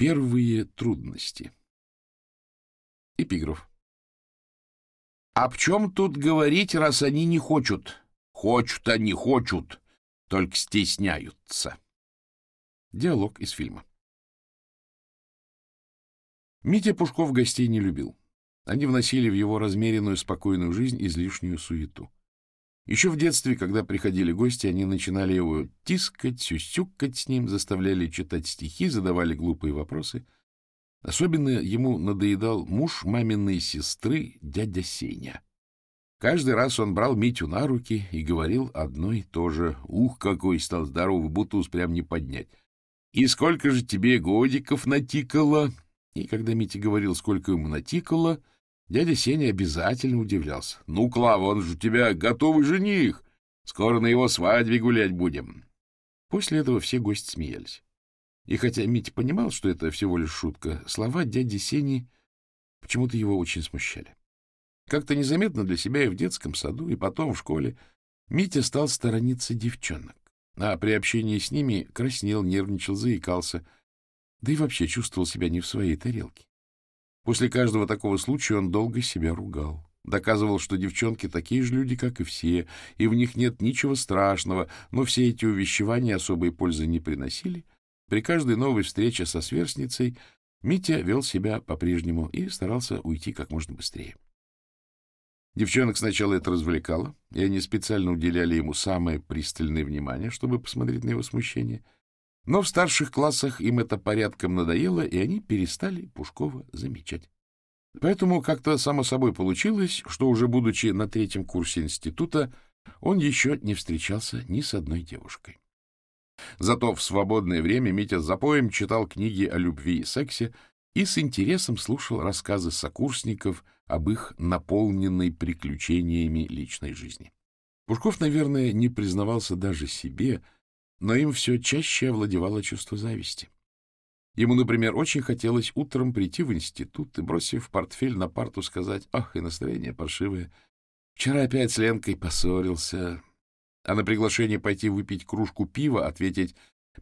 Первые трудности. Эпиграф. «А в чем тут говорить, раз они не хочут? Хочут они, хочут, только стесняются». Диалог из фильма. Митя Пушков гостей не любил. Они вносили в его размеренную, спокойную жизнь излишнюю суету. Еще в детстве, когда приходили гости, они начинали его тискать, сюсюкать с ним, заставляли читать стихи, задавали глупые вопросы. Особенно ему надоедал муж маминой сестры, дядя Сеня. Каждый раз он брал Митю на руки и говорил одно и то же. Ух, какой стал здоровый, бутуз прям не поднять. «И сколько же тебе годиков натикало?» И когда Митя говорил, сколько ему натикало, Дядя Сеня обязательно удивлялся. — Ну, Клава, он же у тебя готовый жених. Скоро на его свадьбе гулять будем. После этого все гости смеялись. И хотя Митя понимал, что это всего лишь шутка, слова дяди Сени почему-то его очень смущали. Как-то незаметно для себя и в детском саду, и потом в школе Митя стал сторониться девчонок. А при общении с ними краснел, нервничал, заикался, да и вообще чувствовал себя не в своей тарелке. После каждого такого случая он долго себя ругал. Доказывал, что девчонки такие же люди, как и все, и в них нет ничего страшного, но все эти увещевания особой пользы не приносили. При каждой новой встрече со сверстницей Митя вел себя по-прежнему и старался уйти как можно быстрее. Девчонок сначала это развлекало, и они специально уделяли ему самое пристальное внимание, чтобы посмотреть на его смущение — но в старших классах им это порядком надоело, и они перестали Пушкова замечать. Поэтому как-то само собой получилось, что уже будучи на третьем курсе института, он еще не встречался ни с одной девушкой. Зато в свободное время Митя за поем читал книги о любви и сексе и с интересом слушал рассказы сокурсников об их наполненной приключениями личной жизни. Пушков, наверное, не признавался даже себе, но им все чаще овладевало чувство зависти. Ему, например, очень хотелось утром прийти в институт и, бросив портфель на парту, сказать «Ах, и настроение паршивое. Вчера опять с Ленкой поссорился». А на приглашение пойти выпить кружку пива ответить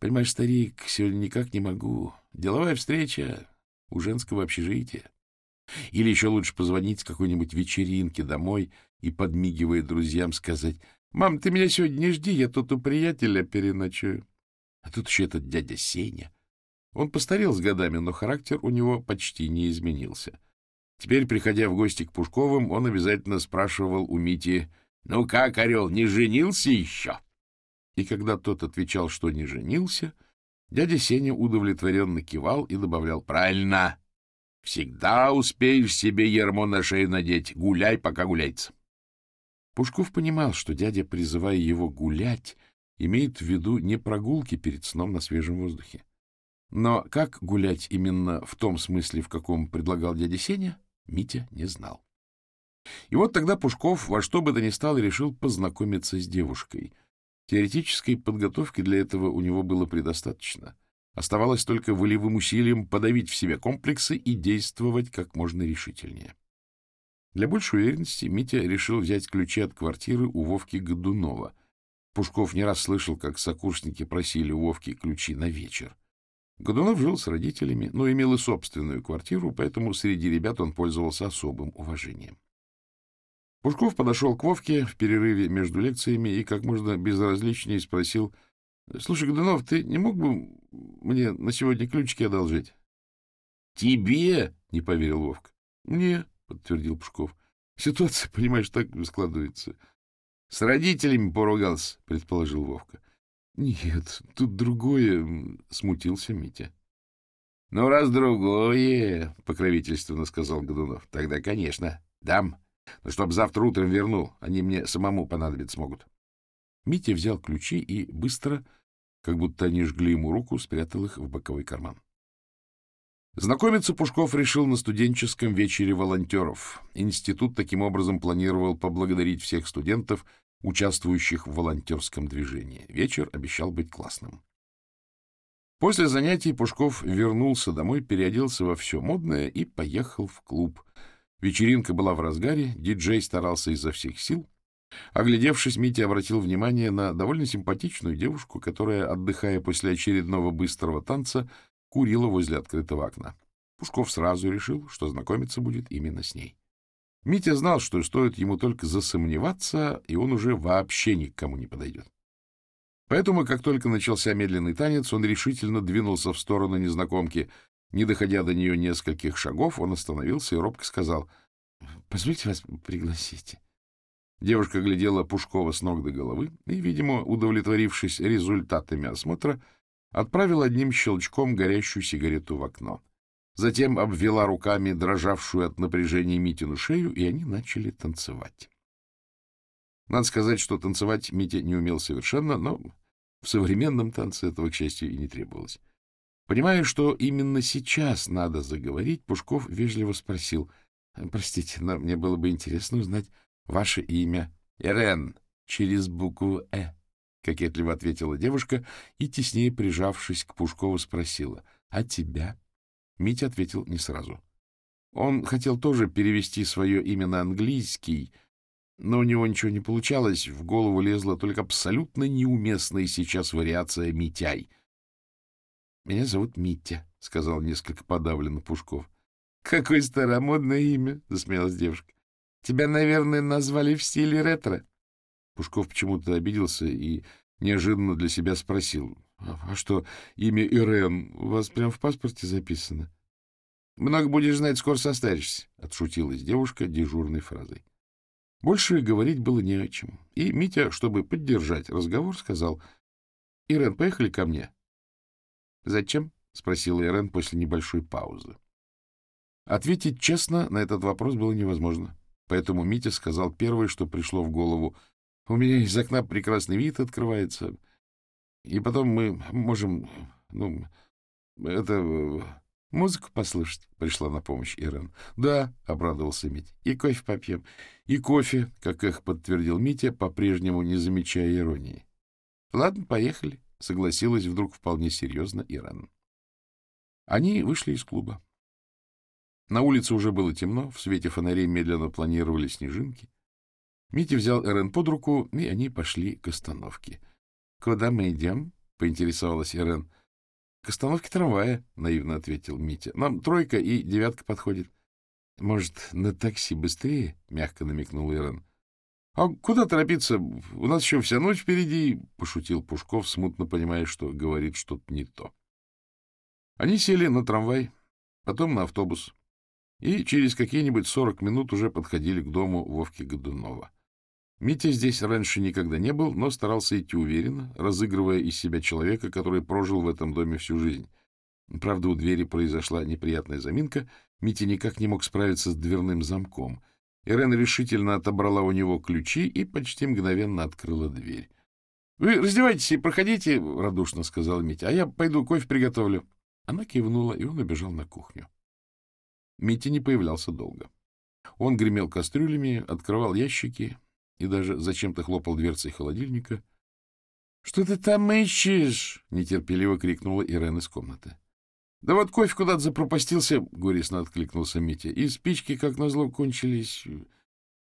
«Понимаешь, старик, сегодня никак не могу. Деловая встреча у женского общежития». Или еще лучше позвонить с какой-нибудь вечеринки домой и, подмигивая друзьям, сказать Мам, ты меня сегодня не жди, я тут у приятеля переночую. А тут еще этот дядя Сеня. Он постарел с годами, но характер у него почти не изменился. Теперь, приходя в гости к Пушковым, он обязательно спрашивал у Мити, «Ну как, Орел, не женился еще?» И когда тот отвечал, что не женился, дядя Сеня удовлетворенно кивал и добавлял, «Правильно! Всегда успеешь себе ермо на шею надеть, гуляй, пока гуляется». Пушков понимал, что дядя, призывая его гулять, имеет в виду не прогулки перед сном на свежем воздухе. Но как гулять именно в том смысле, в каком предлагал дядя Сеня, Митя не знал. И вот тогда Пушков во что бы то ни стало решил познакомиться с девушкой. Теоретической подготовки для этого у него было предостаточно. Оставалось только волевым усилием подавить в себе комплексы и действовать как можно решительнее. Для большей уверенности Митя решил взять ключи от квартиры у Вовки Годунова. Пушков не раз слышал, как сокурсники просили у Вовки ключи на вечер. Годунов жил с родителями, но имел и собственную квартиру, поэтому среди ребят он пользовался особым уважением. Пушков подошел к Вовке в перерыве между лекциями и как можно безразличнее спросил, — Слушай, Годунов, ты не мог бы мне на сегодня ключики одолжить? — Тебе? — не поверил Вовка. — Мне, — подтвердил Пушков. — Ситуация, понимаешь, так складывается. — С родителями поругался, — предположил Вовка. — Нет, тут другое, — смутился Митя. — Ну, раз другое, — покровительственно сказал Годунов, — тогда, конечно, дам. Но чтоб завтра утром вернул, они мне самому понадобиться могут. Митя взял ключи и быстро, как будто они жгли ему руку, спрятал их в боковой карман. Знакомиться Пушков решил на студенческом вечере волонтеров. Институт таким образом планировал поблагодарить всех студентов, участвующих в волонтерском движении. Вечер обещал быть классным. После занятий Пушков вернулся домой, переоделся во все модное и поехал в клуб. Вечеринка была в разгаре, диджей старался изо всех сил. Оглядевшись, Митя обратил внимание на довольно симпатичную девушку, которая, отдыхая после очередного быстрого танца, курила возле открытого окна. Пушков сразу решил, что знакомиться будет именно с ней. Митя знал, что стоит ему только засомневаться, и он уже вообще ни к кому не подойдет. Поэтому, как только начался медленный танец, он решительно двинулся в сторону незнакомки. Не доходя до нее нескольких шагов, он остановился и робко сказал, — Позвольте вас пригласить. Девушка глядела Пушкова с ног до головы и, видимо, удовлетворившись результатами осмотра, отправила одним щелчком горящую сигарету в окно. Затем обвела руками дрожавшую от напряжения Митину шею, и они начали танцевать. Надо сказать, что танцевать Митя не умел совершенно, но в современном танце этого, к счастью, и не требовалось. Понимая, что именно сейчас надо заговорить, Пушков вежливо спросил, «Простите, но мне было бы интересно узнать ваше имя». «Ирен, через букву «э», — кокетливо ответила девушка и, теснее прижавшись к Пушкову, спросила, «А тебя?» Митя ответил не сразу. Он хотел тоже перевести свое имя на английский, но у него ничего не получалось, в голову лезла только абсолютно неуместная сейчас вариация «Митяй». — Меня зовут Митя, — сказал несколько подавленно Пушков. — Какое старомодное имя, — засмеялась девушка. — Тебя, наверное, назвали в стиле ретро. Пушков почему-то обиделся и неожиданно для себя спросил. — А что, имя Ирен у вас прямо в паспорте записано? — Много будешь знать, скоро состаришься, — отшутилась девушка дежурной фразой. Больше говорить было не о чем. И Митя, чтобы поддержать разговор, сказал, — Ирен, поехали ко мне. — Зачем? — спросила Ирен после небольшой паузы. Ответить честно на этот вопрос было невозможно. Поэтому Митя сказал первое, что пришло в голову. — У меня из окна прекрасный вид открывается. И потом мы можем... Ну, это... Музыку послушать, — пришла на помощь Ирен. — Да, — обрадовался Митя. — И кофе попьем. — И кофе, — как их подтвердил Митя, по-прежнему не замечая иронии. — Ладно, поехали, — согласилась вдруг вполне серьезно Ирен. Они вышли из клуба. На улице уже было темно, в свете фонарей медленно планировали снежинки. Митя взял Ирен под руку, и они пошли к остановке. — Куда мы идем? — поинтересовалась Ирен. —— К остановке трамвая, — наивно ответил Митя. — Нам тройка и девятка подходит. — Может, на такси быстрее? — мягко намекнул Ирен. — А куда торопиться? У нас еще вся ночь впереди, — пошутил Пушков, смутно понимая, что говорит что-то не то. Они сели на трамвай, потом на автобус, и через какие-нибудь сорок минут уже подходили к дому Вовки Годунова. Митя здесь раньше никогда не был, но старался идти уверенно, разыгрывая из себя человека, который прожил в этом доме всю жизнь. Правда, у двери произошла неприятная заминка, Митя никак не мог справиться с дверным замком. Ирен решительно отобрала у него ключи и почти мгновенно открыла дверь. — Вы раздевайтесь и проходите, — радушно сказал Митя, — а я пойду кофе приготовлю. Она кивнула, и он убежал на кухню. Митя не появлялся долго. Он гремел кастрюлями, открывал ящики, и даже зачем-то хлопал дверцей холодильника. — Что ты там ищешь? — нетерпеливо крикнула Ирен из комнаты. — Да вот кофе куда-то запропастился, — горестно откликнулся Митя. — И спички, как назло, кончились.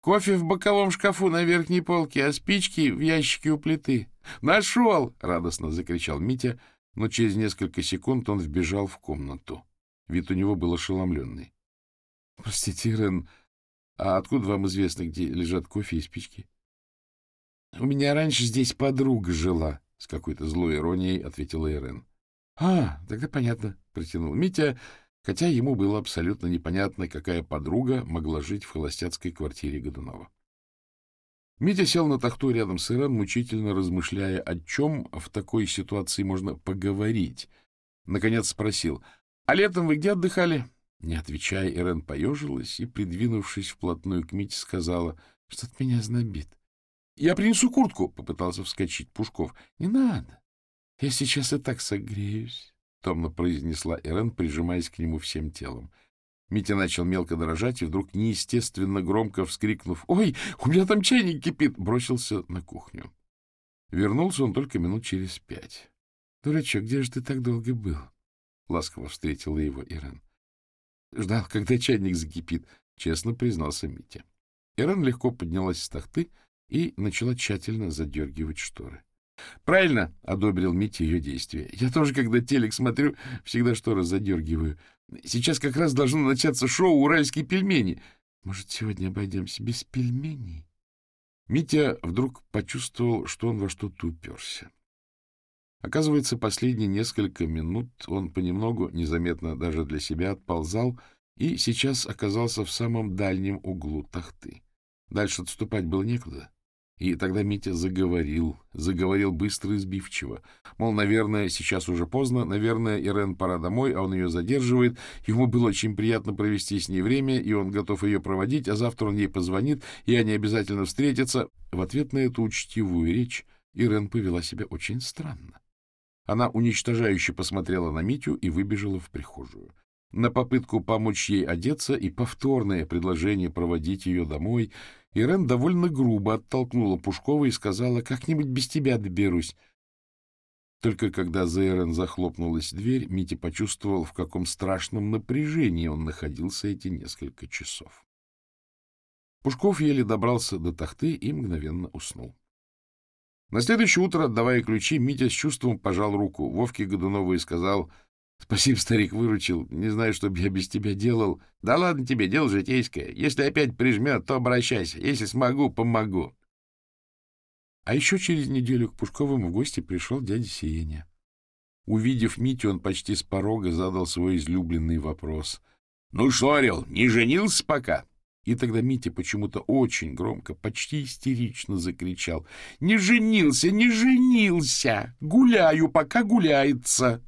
Кофе в боковом шкафу на верхней полке, а спички в ящике у плиты. — Нашел! — радостно закричал Митя, но через несколько секунд он вбежал в комнату. Вид у него был ошеломленный. — Простите, Ирен, а откуда вам известно, где лежат кофе и спички? — У меня раньше здесь подруга жила, — с какой-то злой иронией ответила Ирен. — А, тогда понятно, — протянул Митя, хотя ему было абсолютно непонятно, какая подруга могла жить в холостяцкой квартире Годунова. Митя сел на тахту рядом с Ирен, мучительно размышляя, о чем в такой ситуации можно поговорить. Наконец спросил, — А летом вы где отдыхали? — не отвечая, Ирен поежилась и, придвинувшись вплотную к Мите, сказала, что от меня знобит. — Я принесу куртку, — попытался вскочить Пушков. — Не надо. Я сейчас и так согреюсь, — томно произнесла Ирен, прижимаясь к нему всем телом. Митя начал мелко дрожать и вдруг, неестественно громко вскрикнув «Ой, у меня там чайник кипит!» бросился на кухню. Вернулся он только минут через пять. — Дурачок, где же ты так долго был? — ласково встретила его Ирен. Ждал, когда чайник закипит, — честно признался Митя. Иран легко поднялась с тахты и начала тщательно задергивать шторы. — Правильно, — одобрил Митя ее действия. — Я тоже, когда телек смотрю, всегда шторы задергиваю. Сейчас как раз должно начаться шоу «Уральские пельмени». Может, сегодня обойдемся без пельменей? Митя вдруг почувствовал, что он во что-то уперся. Оказывается, последние несколько минут он понемногу, незаметно даже для себя, отползал и сейчас оказался в самом дальнем углу тахты. Дальше отступать было некуда. И тогда Митя заговорил, заговорил быстро и сбивчиво. Мол, наверное, сейчас уже поздно, наверное, Ирен пора домой, а он ее задерживает. Ему было очень приятно провести с ней время, и он готов ее проводить, а завтра он ей позвонит, и они обязательно встретятся. В ответ на эту учтивую речь Ирен повела себя очень странно. Она уничтожающе посмотрела на Митю и выбежала в прихожую. На попытку помочь ей одеться и повторное предложение проводить ее домой Ирен довольно грубо оттолкнула Пушкова и сказала, «Как-нибудь без тебя доберусь». Только когда за Ирен захлопнулась дверь, Митя почувствовал, в каком страшном напряжении он находился эти несколько часов. Пушков еле добрался до тахты и мгновенно уснул. На следующее утро, отдавая ключи, Митя с чувством пожал руку Вовке Годунову и сказал, «Спасибо, старик, выручил. Не знаю, что бы я без тебя делал. Да ладно тебе, дело житейское. Если опять прижмет, то обращайся. Если смогу, помогу». А еще через неделю к Пушковым в гости пришел дядя Сиеня. Увидев Митю, он почти с порога задал свой излюбленный вопрос. — Ну что, Орел, не женился пока? И тогда Митя почему-то очень громко, почти истерично закричал. — Не женился, не женился! Гуляю, пока гуляется!